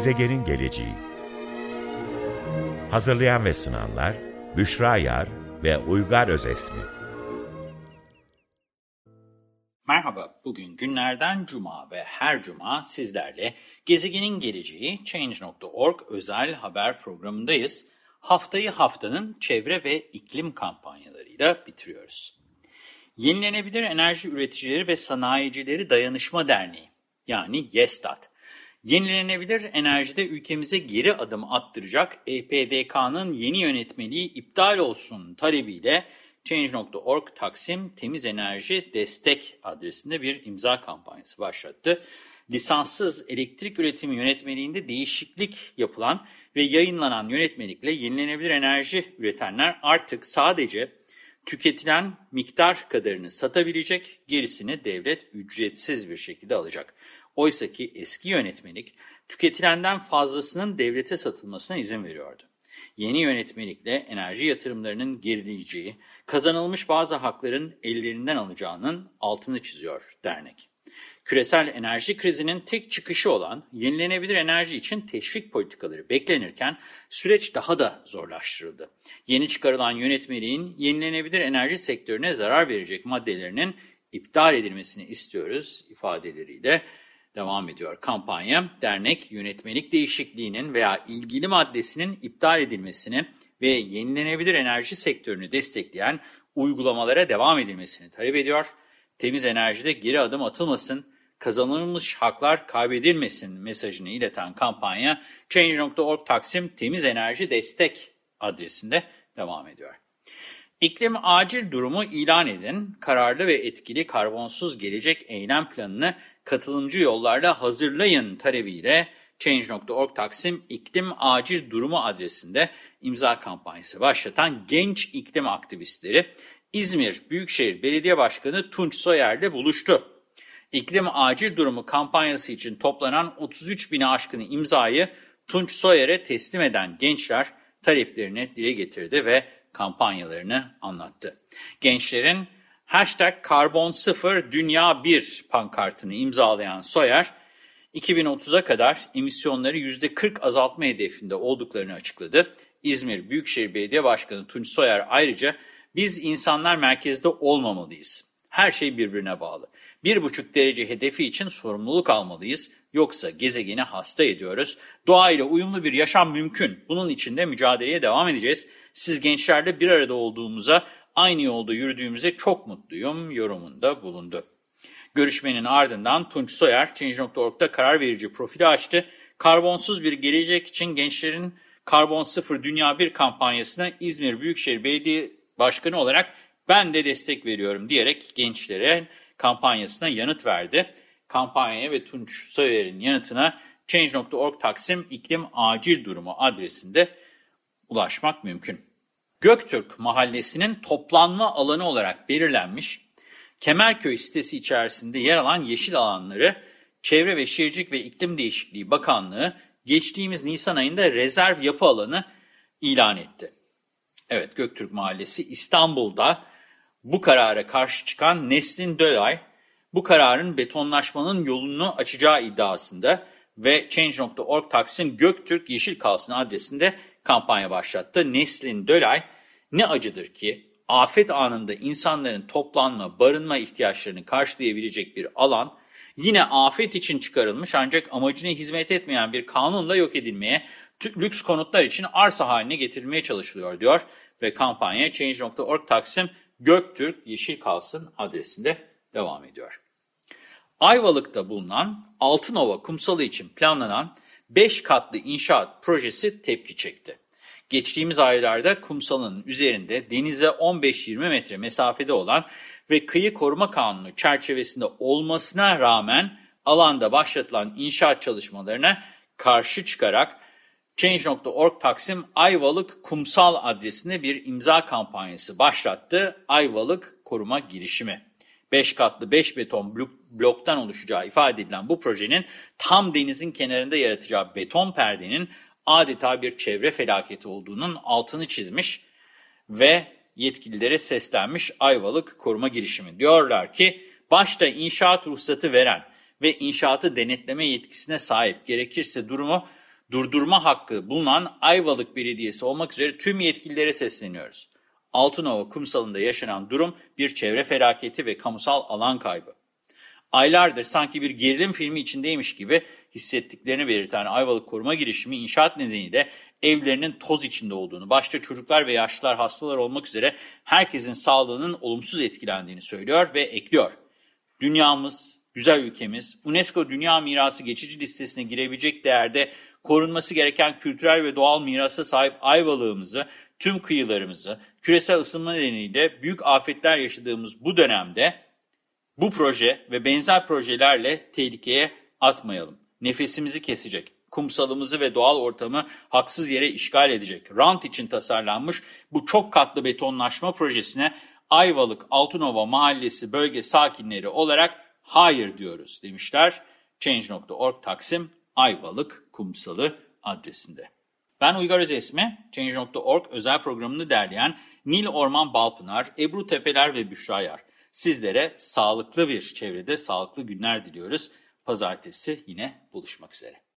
Gezegenin geleceği Hazırlayan ve sunanlar Büşra Yar ve Uygar Özesmi Merhaba, bugün günlerden cuma ve her cuma sizlerle Gezegenin Geleceği Change.org özel haber programındayız. Haftayı haftanın çevre ve iklim kampanyalarıyla bitiriyoruz. Yenilenebilir Enerji Üreticileri ve Sanayicileri Dayanışma Derneği yani YESTAT, yenilenebilir enerjide ülkemize geri adım attıracak EPDK'nın yeni yönetmeliği iptal olsun talebiyle Change.org Taksim Temiz Enerji Destek adresinde bir imza kampanyası başlattı. Lisanssız elektrik üretimi yönetmeliğinde değişiklik yapılan ve yayınlanan yönetmelikle yenilenebilir enerji üretenler artık sadece tüketilen miktar kadarını satabilecek, gerisini devlet ücretsiz bir şekilde alacak. Oysa ki eski yönetmelik tüketilenden fazlasının devlete satılmasına izin veriyordu. Yeni yönetmelikle enerji yatırımlarının gerileyeceği, kazanılmış bazı hakların ellerinden alacağının altını çiziyor dernek. Küresel enerji krizinin tek çıkışı olan yenilenebilir enerji için teşvik politikaları beklenirken süreç daha da zorlaştırıldı. Yeni çıkarılan yönetmeliğin yenilenebilir enerji sektörüne zarar verecek maddelerinin iptal edilmesini istiyoruz ifadeleriyle devam ediyor. Kampanya, dernek yönetmelik değişikliğinin veya ilgili maddesinin iptal edilmesini ve yenilenebilir enerji sektörünü destekleyen uygulamalara devam edilmesini talep ediyor. Temiz enerjide geri adım atılmasın, kazanılmış haklar kaybedilmesin mesajını ileten kampanya Change.org Taksim Temiz Enerji Destek adresinde devam ediyor. İklim acil durumu ilan edin, kararlı ve etkili karbonsuz gelecek eylem planını katılımcı yollarla hazırlayın talebiyle Change.org Taksim İklim Acil Durumu adresinde imza kampanyası başlatan genç iklim aktivistleri İzmir Büyükşehir Belediye Başkanı Tunç Soyer'le buluştu. İklim acil durumu kampanyası için toplanan 33 bini aşkın imzayı Tunç Soyer'e teslim eden gençler taleplerini dile getirdi ve kampanyalarını anlattı. Gençlerin hashtag karbon sıfır dünya 1 pankartını imzalayan Soyer, 2030'a kadar emisyonları %40 azaltma hedefinde olduklarını açıkladı. İzmir Büyükşehir Belediye Başkanı Tunç Soyer ayrıca biz insanlar merkezde olmamalıyız. Her şey birbirine bağlı. 1,5 derece hedefi için sorumluluk almalıyız. Yoksa gezegeni hasta ediyoruz. Doğayla uyumlu bir yaşam mümkün. Bunun için de mücadeleye devam edeceğiz. Siz gençlerle bir arada olduğumuza, aynı yolda yürüdüğümüze çok mutluyum yorumunda bulundu. Görüşmenin ardından Tunç Soyer, Change.org'da karar verici profili açtı. Karbonsuz bir gelecek için gençlerin Karbon Sıfır Dünya 1 kampanyasına İzmir Büyükşehir Belediye Başkanı olarak ben de destek veriyorum diyerek gençlere kampanyasına yanıt verdi. Kampanyaya ve Tunç Soyer'in yanıtına Change.org Taksim İklim Acil Durumu adresinde ulaşmak mümkün. Göktürk Mahallesi'nin toplanma alanı olarak belirlenmiş Kemerköy sitesi içerisinde yer alan yeşil alanları Çevre ve Şehircilik ve İklim Değişikliği Bakanlığı geçtiğimiz Nisan ayında rezerv yapı alanı ilan etti. Evet Göktürk Mahallesi İstanbul'da bu karara karşı çıkan Neslin Dölay, bu kararın betonlaşmanın yolunu açacağı iddiasında ve Change.org Taksim Göktürk Yeşil Kalsın adresinde kampanya başlattı. Neslin Dölay, ne acıdır ki afet anında insanların toplanma, barınma ihtiyaçlarını karşılayabilecek bir alan, yine afet için çıkarılmış ancak amacına hizmet etmeyen bir kanunla yok edilmeye, lüks konutlar için arsa haline getirilmeye çalışılıyor diyor ve kampanya Change.org Taksim Göktürk Yeşil Kalsın adresinde devam ediyor. Ayvalık'ta bulunan Altınova kumsalı için planlanan 5 katlı inşaat projesi tepki çekti. Geçtiğimiz aylarda kumsalın üzerinde denize 15-20 metre mesafede olan ve kıyı koruma kanunu çerçevesinde olmasına rağmen alanda başlatılan inşaat çalışmalarına karşı çıkarak Change.org Taksim Ayvalık Kumsal adresinde bir imza kampanyası başlattı. Ayvalık Koruma Girişimi. 5 katlı 5 beton blok, bloktan oluşacağı ifade edilen bu projenin tam denizin kenarında yaratacağı beton perdenin adeta bir çevre felaketi olduğunun altını çizmiş ve yetkililere seslenmiş Ayvalık Koruma Girişimi. Diyorlar ki başta inşaat ruhsatı veren ve inşaatı denetleme yetkisine sahip gerekirse durumu durdurma hakkı bulunan Ayvalık Belediyesi olmak üzere tüm yetkililere sesleniyoruz. Altınova kumsalında yaşanan durum bir çevre felaketi ve kamusal alan kaybı. Aylardır sanki bir gerilim filmi içindeymiş gibi hissettiklerini belirten Ayvalık koruma girişimi inşaat nedeniyle evlerinin toz içinde olduğunu, başta çocuklar ve yaşlılar hastalar olmak üzere herkesin sağlığının olumsuz etkilendiğini söylüyor ve ekliyor. Dünyamız, güzel ülkemiz, UNESCO Dünya Mirası geçici listesine girebilecek değerde korunması gereken kültürel ve doğal mirasa sahip Ayvalık'ımızı, tüm kıyılarımızı, küresel ısınma nedeniyle büyük afetler yaşadığımız bu dönemde bu proje ve benzer projelerle tehlikeye atmayalım. Nefesimizi kesecek, kumsalımızı ve doğal ortamı haksız yere işgal edecek, rant için tasarlanmış bu çok katlı betonlaşma projesine Ayvalık Altınova Mahallesi bölge sakinleri olarak hayır diyoruz demişler. Change.org Taksim Ayvalık Kumsalı adresinde. Ben Uygar Özesmi, Change.org özel programını derleyen Nil Orman Balpınar, Ebru Tepeler ve Büşra Yar. Sizlere sağlıklı bir çevrede sağlıklı günler diliyoruz. Pazartesi yine buluşmak üzere.